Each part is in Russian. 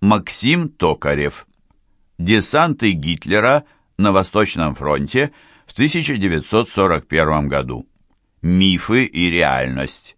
Максим Токарев. Десанты Гитлера на Восточном фронте в 1941 году. Мифы и реальность.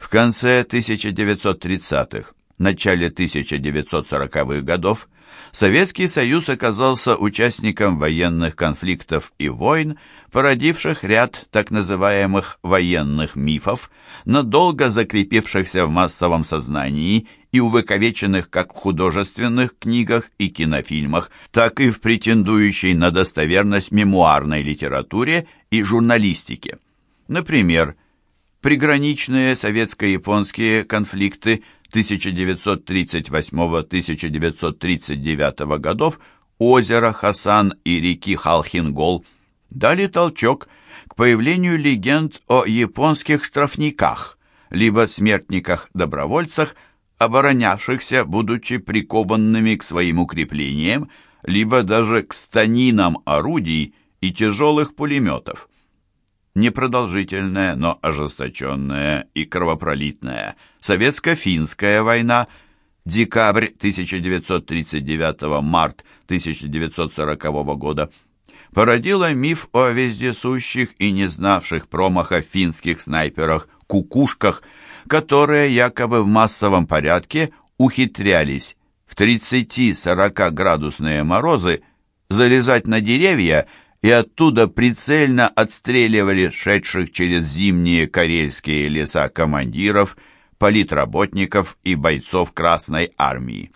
В конце 1930-х, начале 1940-х годов Советский Союз оказался участником военных конфликтов и войн, породивших ряд так называемых военных мифов, надолго закрепившихся в массовом сознании и увековеченных как в художественных книгах и кинофильмах, так и в претендующей на достоверность мемуарной литературе и журналистике. Например, приграничные советско-японские конфликты 1938-1939 годов озера Хасан и реки Халхингол дали толчок к появлению легенд о японских штрафниках, либо смертниках-добровольцах, оборонявшихся, будучи прикованными к своим укреплениям, либо даже к станинам орудий и тяжелых пулеметов. Непродолжительная, но ожесточенная и кровопролитная. Советско-финская война. Декабрь 1939 март 1940 года. Породила миф о вездесущих и не знавших промаха финских снайперах-кукушках, которые якобы в массовом порядке ухитрялись в 30-40 градусные морозы залезать на деревья и оттуда прицельно отстреливали шедших через зимние карельские леса командиров, политработников и бойцов Красной Армии.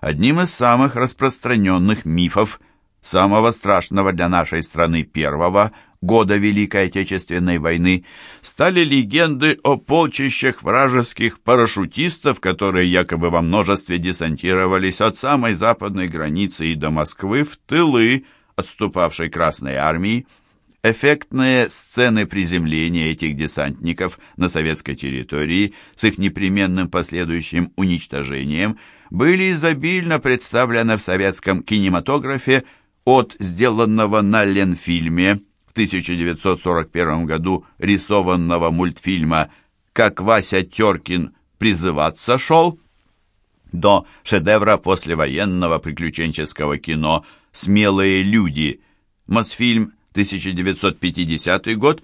Одним из самых распространенных мифов самого страшного для нашей страны первого года Великой Отечественной войны стали легенды о полчищах вражеских парашютистов, которые якобы во множестве десантировались от самой западной границы и до Москвы в тылы отступавшей Красной Армии. Эффектные сцены приземления этих десантников на советской территории с их непременным последующим уничтожением были изобильно представлены в советском кинематографе от сделанного на Ленфильме в 1941 году рисованного мультфильма «Как Вася Теркин призываться шел» до шедевра послевоенного приключенческого кино «Смелые люди», Мосфильм 1950 год,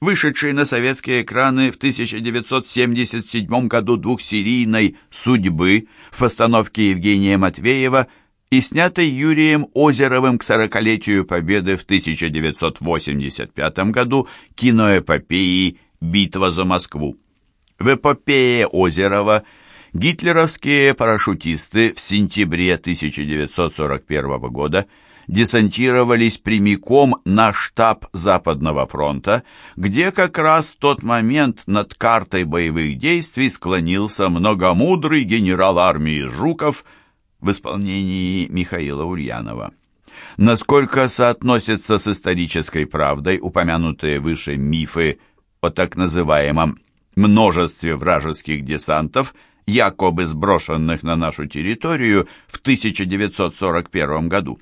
вышедший на советские экраны в 1977 году двухсерийной «Судьбы» в постановке Евгения Матвеева – и снятой Юрием Озеровым к сорокалетию Победы в 1985 году киноэпопеи «Битва за Москву». В эпопее Озерова гитлеровские парашютисты в сентябре 1941 года десантировались прямиком на штаб Западного фронта, где как раз в тот момент над картой боевых действий склонился многомудрый генерал армии Жуков – в исполнении Михаила Ульянова. Насколько соотносятся с исторической правдой упомянутые выше мифы о так называемом множестве вражеских десантов, якобы сброшенных на нашу территорию в 1941 году?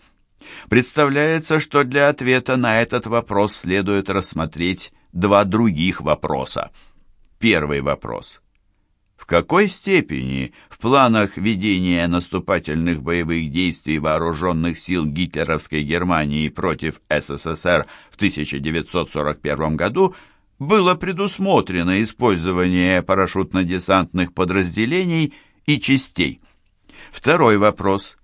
Представляется, что для ответа на этот вопрос следует рассмотреть два других вопроса. Первый вопрос в какой степени в планах ведения наступательных боевых действий вооруженных сил гитлеровской Германии против СССР в 1941 году было предусмотрено использование парашютно-десантных подразделений и частей? Второй вопрос.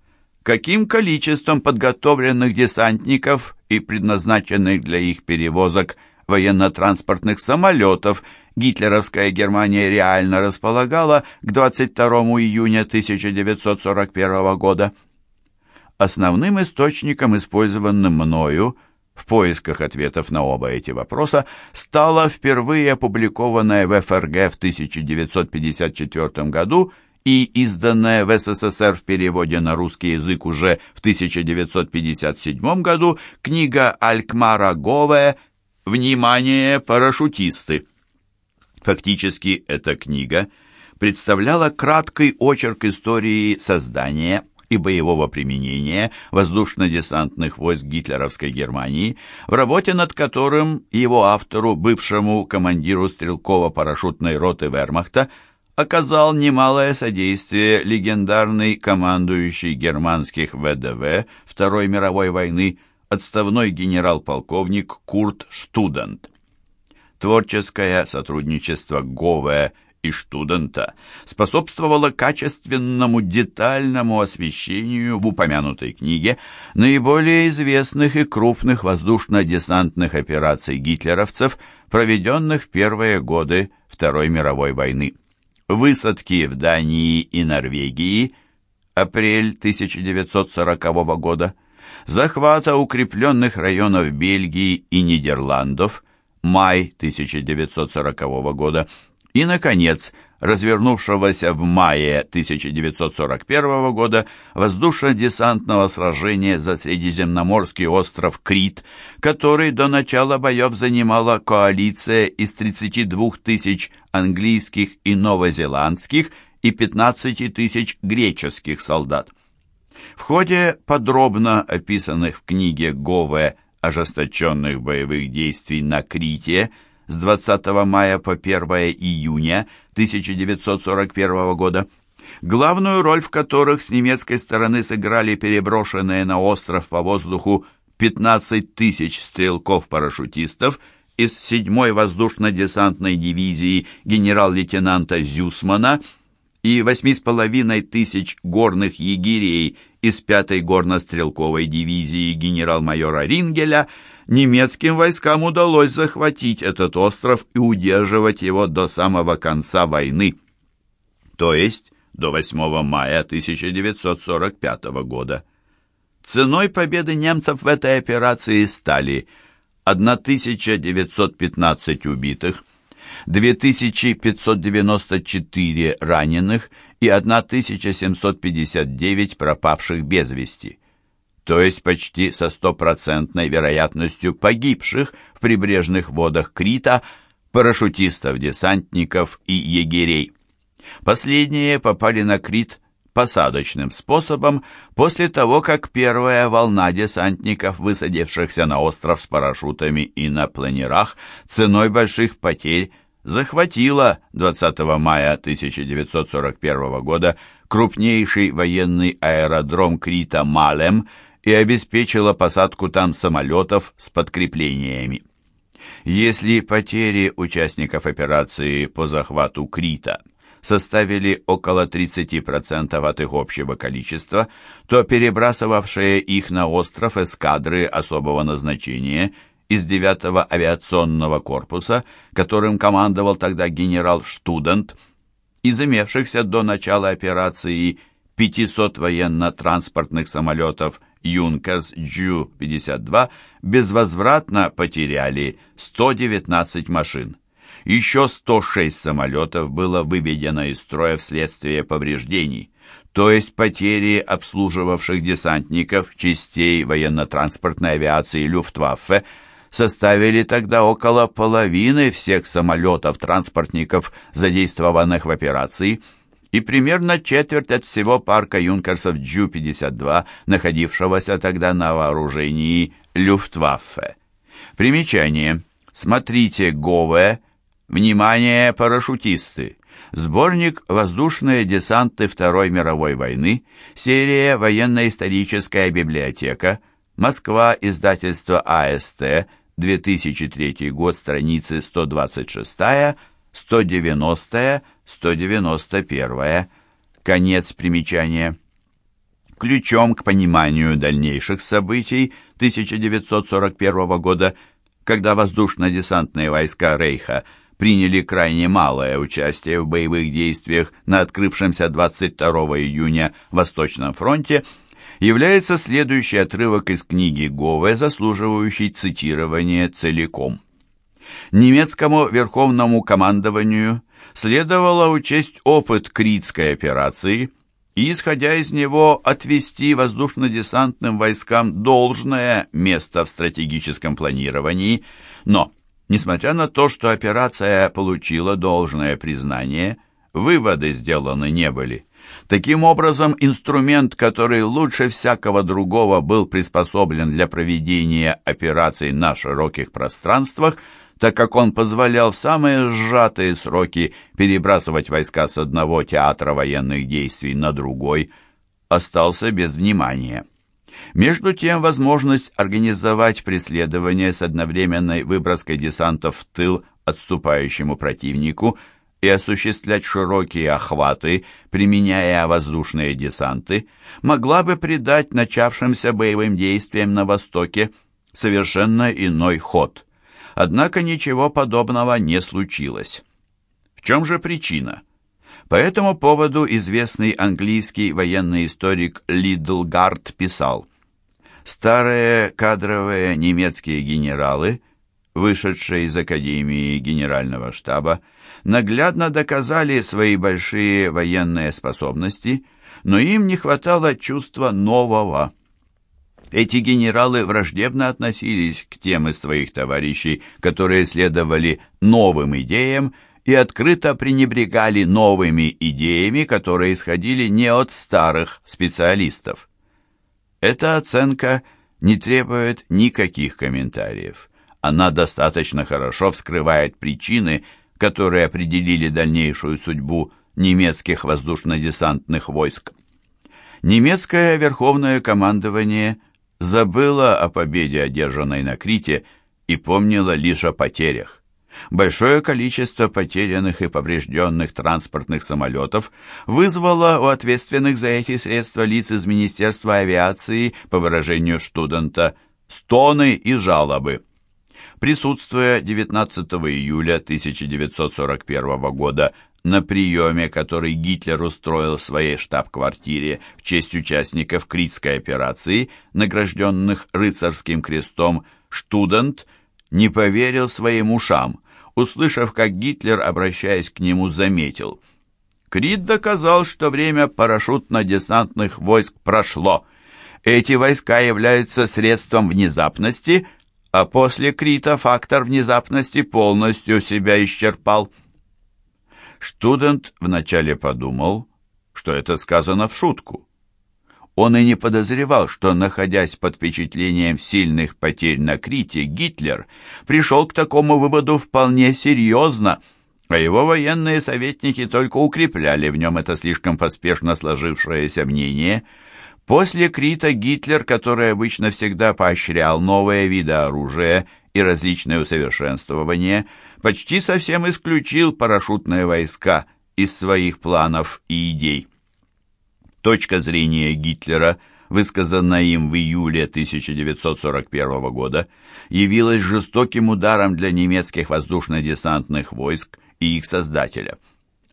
Каким количеством подготовленных десантников и предназначенных для их перевозок военно-транспортных самолетов гитлеровская Германия реально располагала к 22 июня 1941 года. Основным источником, использованным мною в поисках ответов на оба эти вопроса, стала впервые опубликованная в ФРГ в 1954 году и изданная в СССР в переводе на русский язык уже в 1957 году книга Алькмара Гове «Внимание, парашютисты!». Фактически эта книга представляла краткий очерк истории создания и боевого применения воздушно-десантных войск гитлеровской Германии, в работе над которым его автору, бывшему командиру стрелково-парашютной роты Вермахта, оказал немалое содействие легендарный командующий германских ВДВ Второй мировой войны отставной генерал-полковник Курт Штудент. Творческое сотрудничество Гове и Штудента способствовало качественному детальному освещению в упомянутой книге наиболее известных и крупных воздушно-десантных операций гитлеровцев, проведенных в первые годы Второй мировой войны. Высадки в Дании и Норвегии, апрель 1940 года, захвата укрепленных районов Бельгии и Нидерландов, май 1940 года, и, наконец, развернувшегося в мае 1941 года воздушно-десантного сражения за Средиземноморский остров Крит, который до начала боев занимала коалиция из 32 тысяч английских и новозеландских и 15 тысяч греческих солдат. В ходе подробно описанных в книге Гове ожесточенных боевых действий на Крите – с 20 мая по 1 июня 1941 года, главную роль в которых с немецкой стороны сыграли переброшенные на остров по воздуху 15 тысяч стрелков-парашютистов из 7-й воздушно-десантной дивизии генерал-лейтенанта Зюсмана и 8,5 тысяч горных егерей из 5-й горнострелковой дивизии генерал-майора Рингеля – немецким войскам удалось захватить этот остров и удерживать его до самого конца войны, то есть до 8 мая 1945 года. Ценой победы немцев в этой операции стали 1915 убитых, 2594 раненых и 1759 пропавших без вести то есть почти со стопроцентной вероятностью погибших в прибрежных водах Крита, парашютистов, десантников и егерей. Последние попали на Крит посадочным способом после того, как первая волна десантников, высадившихся на остров с парашютами и на планерах, ценой больших потерь, захватила 20 мая 1941 года крупнейший военный аэродром Крита Малем – и обеспечила посадку там самолетов с подкреплениями. Если потери участников операции по захвату Крита составили около 30% от их общего количества, то перебрасывавшие их на остров эскадры особого назначения из 9-го авиационного корпуса, которым командовал тогда генерал Штудент, из имевшихся до начала операции 500 военно-транспортных самолетов Юнкерс Джу-52 безвозвратно потеряли 119 машин. Еще 106 самолетов было выведено из строя вследствие повреждений, то есть потери обслуживавших десантников частей военно-транспортной авиации Люфтваффе составили тогда около половины всех самолетов-транспортников, задействованных в операции – и примерно четверть от всего парка юнкерсов Джу-52, находившегося тогда на вооружении Люфтваффе. Примечание. Смотрите Гове. Внимание, парашютисты. Сборник «Воздушные десанты Второй мировой войны», серия «Военно-историческая библиотека», Москва, издательство АСТ, 2003 год, страницы 126, 190, 191. Конец примечания. Ключом к пониманию дальнейших событий 1941 года, когда воздушно-десантные войска Рейха приняли крайне малое участие в боевых действиях на открывшемся 22 июня Восточном фронте, является следующий отрывок из книги Гове, заслуживающий цитирования целиком. Немецкому верховному командованию следовало учесть опыт Критской операции и, исходя из него, отвести воздушно-десантным войскам должное место в стратегическом планировании, но, несмотря на то, что операция получила должное признание, выводы сделаны не были. Таким образом, инструмент, который лучше всякого другого был приспособлен для проведения операций на широких пространствах, так как он позволял в самые сжатые сроки перебрасывать войска с одного театра военных действий на другой, остался без внимания. Между тем, возможность организовать преследование с одновременной выброской десантов в тыл отступающему противнику и осуществлять широкие охваты, применяя воздушные десанты, могла бы придать начавшимся боевым действиям на Востоке совершенно иной ход. Однако ничего подобного не случилось. В чем же причина? По этому поводу известный английский военный историк Лидлгард писал «Старые кадровые немецкие генералы, вышедшие из Академии Генерального штаба, наглядно доказали свои большие военные способности, но им не хватало чувства нового. Эти генералы враждебно относились к тем из своих товарищей, которые следовали новым идеям и открыто пренебрегали новыми идеями, которые исходили не от старых специалистов. Эта оценка не требует никаких комментариев. Она достаточно хорошо вскрывает причины, которые определили дальнейшую судьбу немецких воздушно-десантных войск. Немецкое верховное командование забыло о победе, одержанной на Крите, и помнило лишь о потерях. Большое количество потерянных и поврежденных транспортных самолетов вызвало у ответственных за эти средства лиц из Министерства авиации, по выражению студента, стоны и жалобы. Присутствуя 19 июля 1941 года на приеме, который Гитлер устроил в своей штаб-квартире в честь участников Критской операции, награжденных рыцарским крестом, Штудент не поверил своим ушам – услышав, как Гитлер, обращаясь к нему, заметил. Крит доказал, что время парашютно-десантных войск прошло. Эти войска являются средством внезапности, а после Крита фактор внезапности полностью себя исчерпал. Студент вначале подумал, что это сказано в шутку. Он и не подозревал, что, находясь под впечатлением сильных потерь на Крите, Гитлер пришел к такому выводу вполне серьезно, а его военные советники только укрепляли в нем это слишком поспешно сложившееся мнение. После Крита Гитлер, который обычно всегда поощрял новые виды оружия и различные усовершенствования, почти совсем исключил парашютные войска из своих планов и идей. Точка зрения Гитлера, высказанная им в июле 1941 года, явилась жестоким ударом для немецких воздушно-десантных войск и их создателя.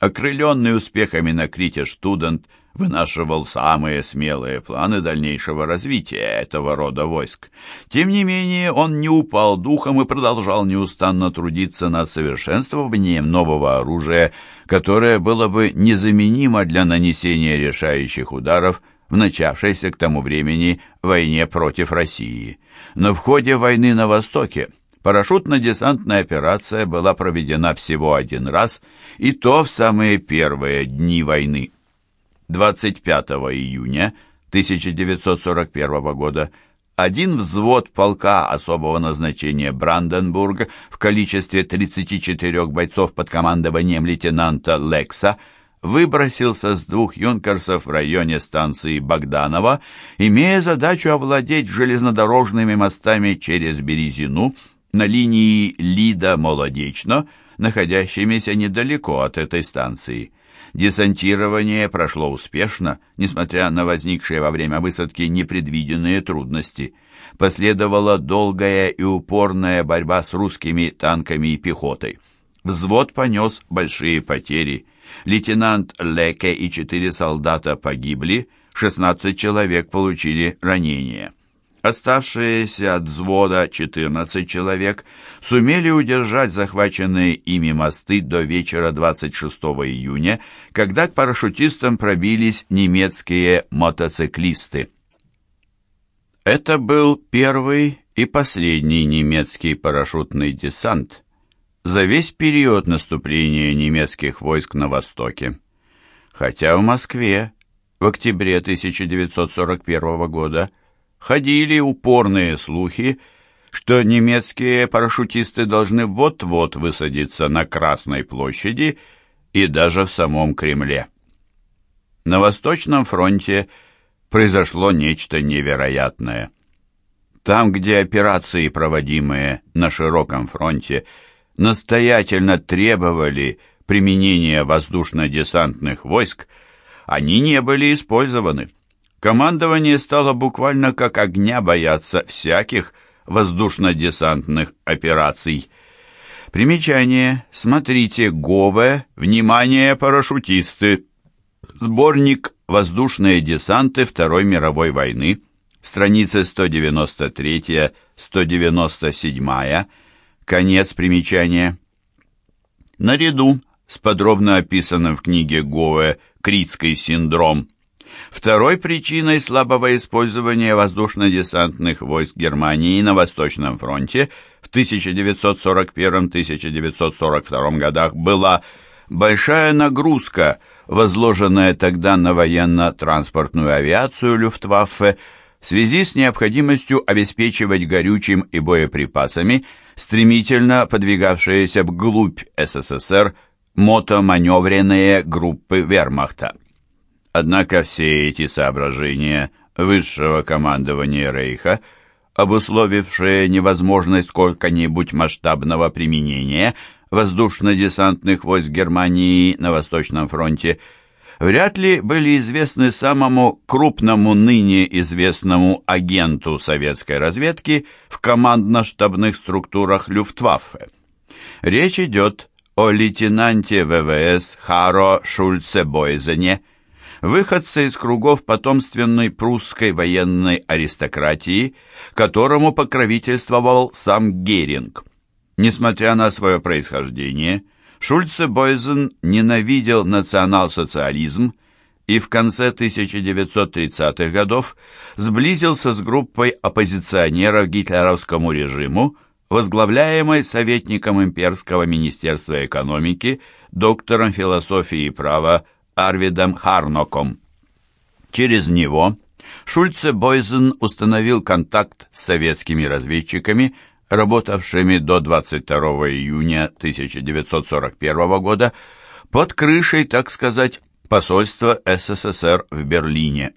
Окрыленный успехами на Крите Штудент – вынашивал самые смелые планы дальнейшего развития этого рода войск. Тем не менее, он не упал духом и продолжал неустанно трудиться над совершенствованием нового оружия, которое было бы незаменимо для нанесения решающих ударов в начавшейся к тому времени войне против России. Но в ходе войны на Востоке парашютно-десантная операция была проведена всего один раз, и то в самые первые дни войны. 25 июня 1941 года один взвод полка особого назначения Бранденбург в количестве 34 бойцов под командованием лейтенанта Лекса выбросился с двух юнкерсов в районе станции Богданова, имея задачу овладеть железнодорожными мостами через Березину на линии Лида-Молодечно, находящимися недалеко от этой станции. Десантирование прошло успешно, несмотря на возникшие во время высадки непредвиденные трудности. Последовала долгая и упорная борьба с русскими танками и пехотой. Взвод понес большие потери. Лейтенант Леке и четыре солдата погибли, 16 человек получили ранения. Оставшиеся от взвода 14 человек сумели удержать захваченные ими мосты до вечера 26 июня, когда к парашютистам пробились немецкие мотоциклисты. Это был первый и последний немецкий парашютный десант за весь период наступления немецких войск на Востоке. Хотя в Москве в октябре 1941 года ходили упорные слухи, что немецкие парашютисты должны вот-вот высадиться на Красной площади и даже в самом Кремле. На Восточном фронте произошло нечто невероятное. Там, где операции, проводимые на широком фронте, настоятельно требовали применения воздушно-десантных войск, они не были использованы. Командование стало буквально как огня бояться всяких воздушно-десантных операций. Примечание. Смотрите Гове. Внимание, парашютисты. Сборник «Воздушные десанты Второй мировой войны». Страницы 193-197. Конец примечания. Наряду с подробно описанным в книге Гоэ «Критский синдром». Второй причиной слабого использования воздушно-десантных войск Германии на Восточном фронте в 1941-1942 годах была большая нагрузка, возложенная тогда на военно-транспортную авиацию Люфтваффе в связи с необходимостью обеспечивать горючим и боеприпасами стремительно подвигавшиеся вглубь СССР мотоманевренные группы вермахта. Однако все эти соображения высшего командования Рейха, обусловившие невозможность сколько-нибудь масштабного применения воздушно-десантных войск Германии на Восточном фронте, вряд ли были известны самому крупному ныне известному агенту советской разведки в командно-штабных структурах Люфтваффе. Речь идет о лейтенанте ВВС Харо Шульце-Бойзене, выходце из кругов потомственной прусской военной аристократии, которому покровительствовал сам Геринг. Несмотря на свое происхождение, Шульце-Бойзен ненавидел национал-социализм и в конце 1930-х годов сблизился с группой оппозиционеров гитлеровскому режиму, возглавляемой советником Имперского министерства экономики, доктором философии и права Арвидом Харноком. Через него Шульце Бойзен установил контакт с советскими разведчиками, работавшими до 22 июня 1941 года под крышей, так сказать, посольства СССР в Берлине.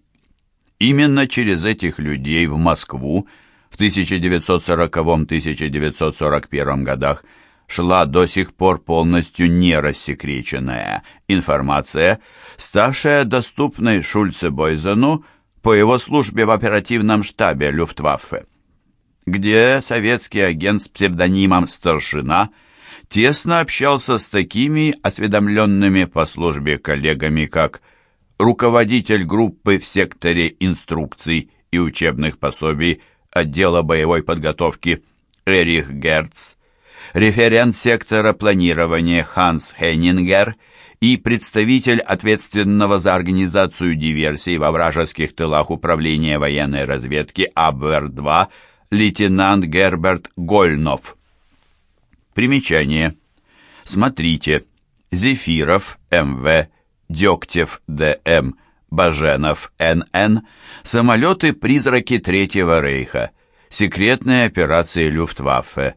Именно через этих людей в Москву в 1940-1941 годах шла до сих пор полностью не рассекреченная информация, ставшая доступной Шульце Бойзену по его службе в оперативном штабе Люфтваффе, где советский агент с псевдонимом «Старшина» тесно общался с такими осведомленными по службе коллегами, как руководитель группы в секторе инструкций и учебных пособий отдела боевой подготовки Эрих Герц, референт сектора планирования Ханс Хеннингер и представитель ответственного за организацию диверсий во вражеских тылах управления военной разведки АБР-2 лейтенант Герберт Гольнов. Примечание. Смотрите. Зефиров, М.В., Дегтев, Д.М., Баженов, Н.Н., самолеты-призраки Третьего Рейха, секретные операции Люфтваффе,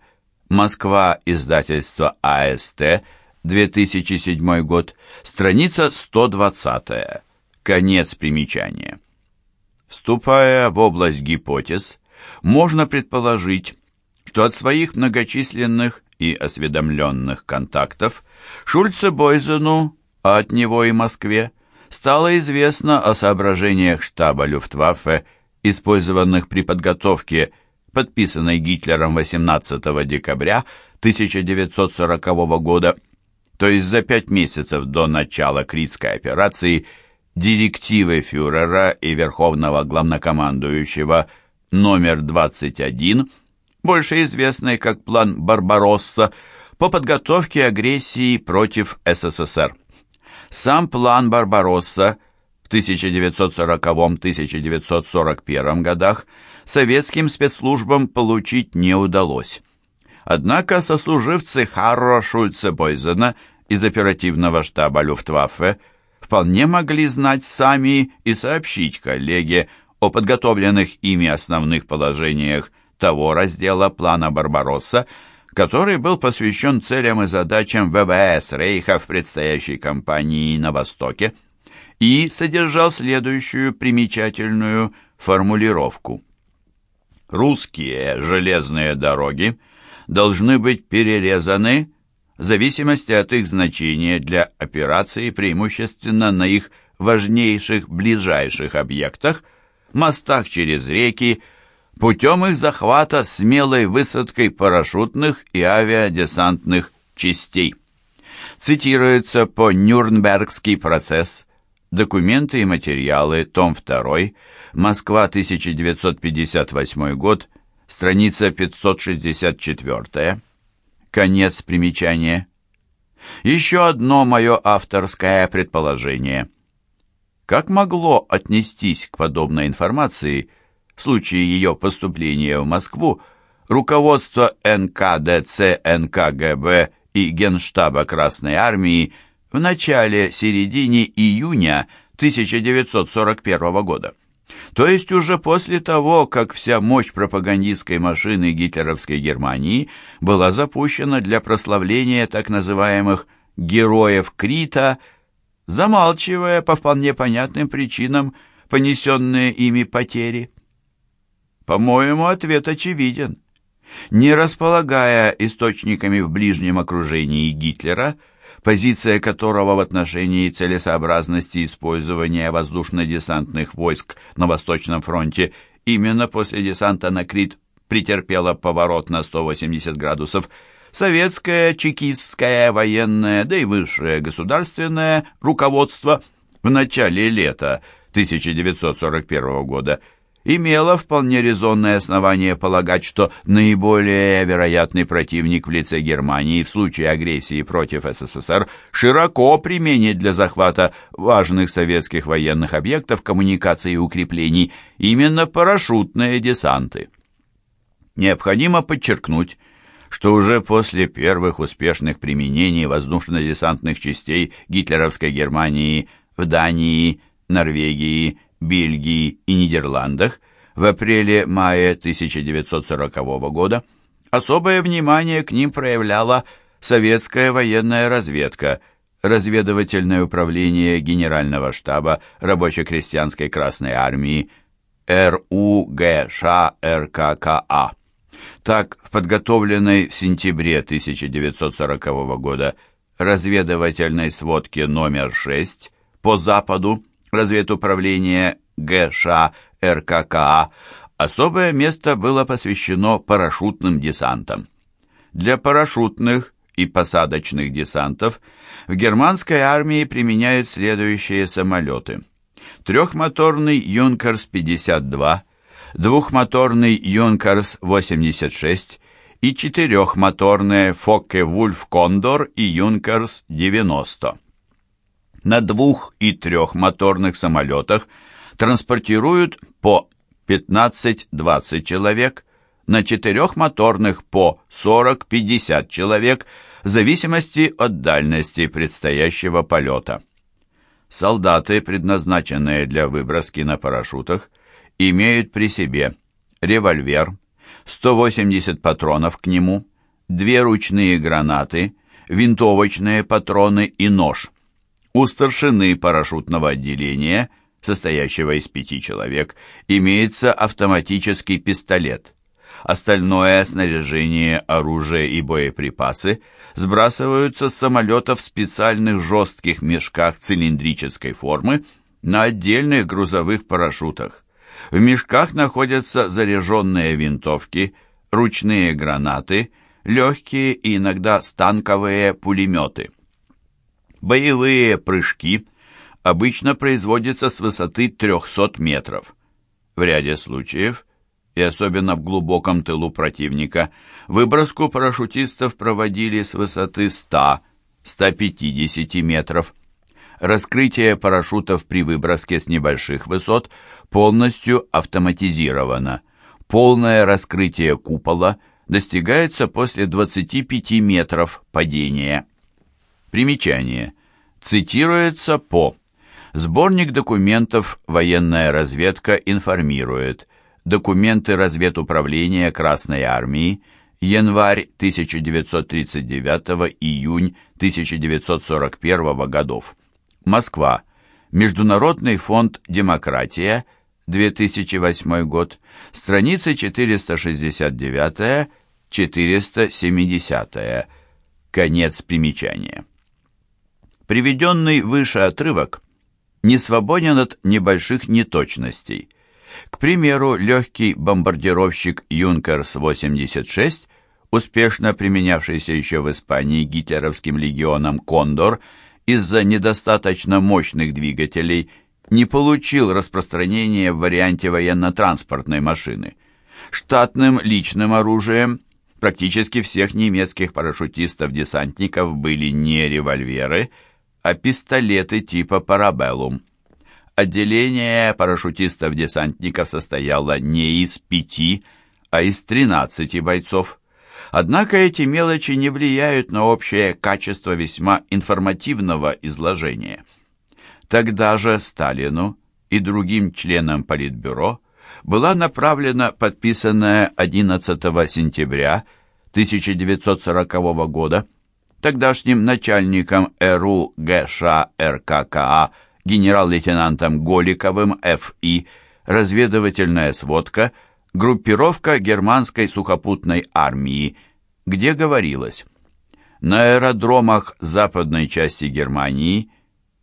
Москва, издательство АСТ, 2007 год, страница 120, конец примечания. Вступая в область гипотез, можно предположить, что от своих многочисленных и осведомленных контактов Шульце Бойзену, а от него и Москве, стало известно о соображениях штаба Люфтваффе, использованных при подготовке подписанной Гитлером 18 декабря 1940 года, то есть за пять месяцев до начала Критской операции, директивы фюрера и Верховного главнокомандующего номер 21, больше известный как план Барбаросса, по подготовке агрессии против СССР. Сам план Барбаросса в 1940-1941 годах советским спецслужбам получить не удалось. Однако сослуживцы Харро Шульце-Бойзена из оперативного штаба Люфтваффе вполне могли знать сами и сообщить коллеге о подготовленных ими основных положениях того раздела плана «Барбаросса», который был посвящен целям и задачам ВВС Рейха в предстоящей кампании на Востоке и содержал следующую примечательную формулировку. Русские железные дороги должны быть перерезаны в зависимости от их значения для операции преимущественно на их важнейших ближайших объектах, мостах через реки, путем их захвата смелой высадкой парашютных и авиадесантных частей. Цитируется по Нюрнбергский процесс, документы и материалы, том 2, Москва, 1958 год, страница 564, конец примечания. Еще одно мое авторское предположение. Как могло отнестись к подобной информации – в случае ее поступления в Москву, руководство НКДЦ, НКГБ и Генштаба Красной Армии в начале-середине июня 1941 года. То есть уже после того, как вся мощь пропагандистской машины гитлеровской Германии была запущена для прославления так называемых «героев Крита», замалчивая по вполне понятным причинам понесенные ими потери. По-моему, ответ очевиден. Не располагая источниками в ближнем окружении Гитлера, позиция которого в отношении целесообразности использования воздушно-десантных войск на Восточном фронте именно после десанта на Крит претерпела поворот на 180 градусов, советское, чекистское, военное, да и высшее государственное руководство в начале лета 1941 года – имела вполне резонное основание полагать, что наиболее вероятный противник в лице Германии в случае агрессии против СССР широко применит для захвата важных советских военных объектов коммуникаций и укреплений именно парашютные десанты. Необходимо подчеркнуть, что уже после первых успешных применений воздушно-десантных частей гитлеровской Германии в Дании, Норвегии, Бельгии и Нидерландах в апреле-мае 1940 года особое внимание к ним проявляла советская военная разведка, разведывательное управление Генерального штаба Рабоче-крестьянской Красной Армии РУГШ РККА. Так, в подготовленной в сентябре 1940 года разведывательной сводке номер 6 по Западу разведуправления ГШ РККА особое место было посвящено парашютным десантам. Для парашютных и посадочных десантов в германской армии применяют следующие самолеты. Трехмоторный Юнкерс-52, двухмоторный Юнкерс-86 и четырехмоторные Фокке-Вульф Кондор и Юнкерс-90 на двух- и трехмоторных самолетах транспортируют по 15-20 человек, на четырехмоторных по 40-50 человек, в зависимости от дальности предстоящего полета. Солдаты, предназначенные для выброски на парашютах, имеют при себе револьвер, 180 патронов к нему, две ручные гранаты, винтовочные патроны и нож – у старшины парашютного отделения, состоящего из пяти человек, имеется автоматический пистолет. Остальное снаряжение, оружие и боеприпасы сбрасываются с самолета в специальных жестких мешках цилиндрической формы на отдельных грузовых парашютах. В мешках находятся заряженные винтовки, ручные гранаты, легкие и иногда станковые пулеметы. Боевые прыжки обычно производятся с высоты 300 метров. В ряде случаев, и особенно в глубоком тылу противника, выброску парашютистов проводили с высоты 100-150 метров. Раскрытие парашютов при выброске с небольших высот полностью автоматизировано. Полное раскрытие купола достигается после 25 метров падения. Примечание. Цитируется по Сборник документов «Военная разведка» информирует. Документы разведуправления Красной Армии. Январь 1939-июнь 1941 годов. Москва. Международный фонд «Демократия», 2008 год, страницы 469-470. Конец примечания. Приведенный выше отрывок не свободен от небольших неточностей. К примеру, легкий бомбардировщик «Юнкерс-86», успешно применявшийся еще в Испании гитлеровским легионом «Кондор», из-за недостаточно мощных двигателей не получил распространения в варианте военно-транспортной машины. Штатным личным оружием практически всех немецких парашютистов-десантников были не револьверы, а пистолеты типа «Парабеллум». Отделение парашютистов-десантников состояло не из пяти, а из тринадцати бойцов. Однако эти мелочи не влияют на общее качество весьма информативного изложения. Тогда же Сталину и другим членам Политбюро была направлена подписанная 11 сентября 1940 года тогдашним начальником РУ ГШ РККА генерал-лейтенантом Голиковым Ф.И. разведывательная сводка группировка германской сухопутной армии, где говорилось «На аэродромах западной части Германии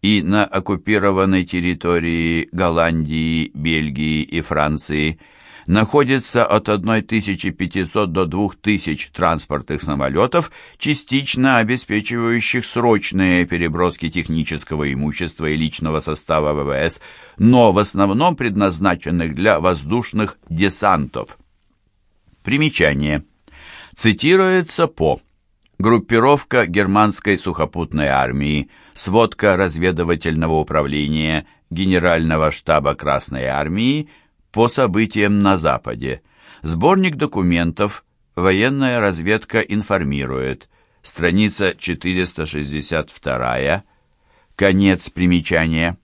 и на оккупированной территории Голландии, Бельгии и Франции – находится от 1500 до 2000 транспортных самолетов, частично обеспечивающих срочные переброски технического имущества и личного состава ВВС, но в основном предназначенных для воздушных десантов. Примечание. Цитируется по Группировка германской сухопутной армии, сводка разведывательного управления Генерального штаба Красной армии – по событиям на Западе. Сборник документов «Военная разведка информирует». Страница 462. Конец примечания.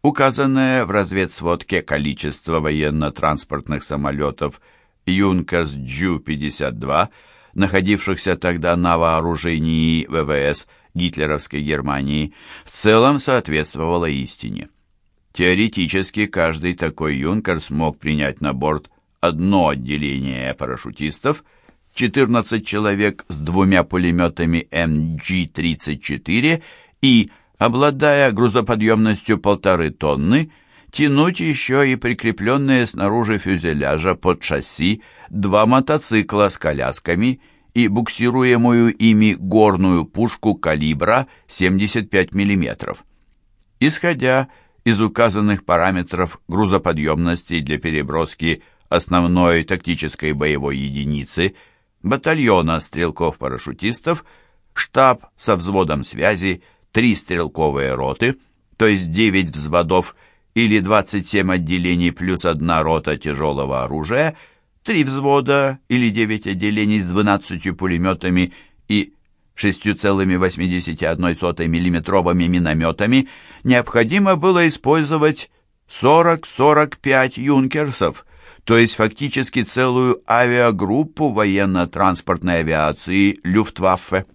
Указанное в разведсводке количество военно-транспортных самолетов «Юнкерс Джу-52», находившихся тогда на вооружении ВВС гитлеровской Германии, в целом соответствовало истине. Теоретически каждый такой юнкер смог принять на борт одно отделение парашютистов, 14 человек с двумя пулеметами МГ-34 и, обладая грузоподъемностью полторы тонны, тянуть еще и прикрепленные снаружи фюзеляжа под шасси два мотоцикла с колясками и буксируемую ими горную пушку калибра 75 мм. Исходя из указанных параметров грузоподъемности для переброски основной тактической боевой единицы, батальона стрелков-парашютистов, штаб со взводом связи, три стрелковые роты, то есть 9 взводов или 27 отделений плюс одна рота тяжелого оружия, три взвода или 9 отделений с 12 пулеметами и 6,81 миллиметровыми минометами необходимо было использовать 40-45 юнкерсов, то есть фактически целую авиагруппу военно-транспортной авиации Люфтваффе.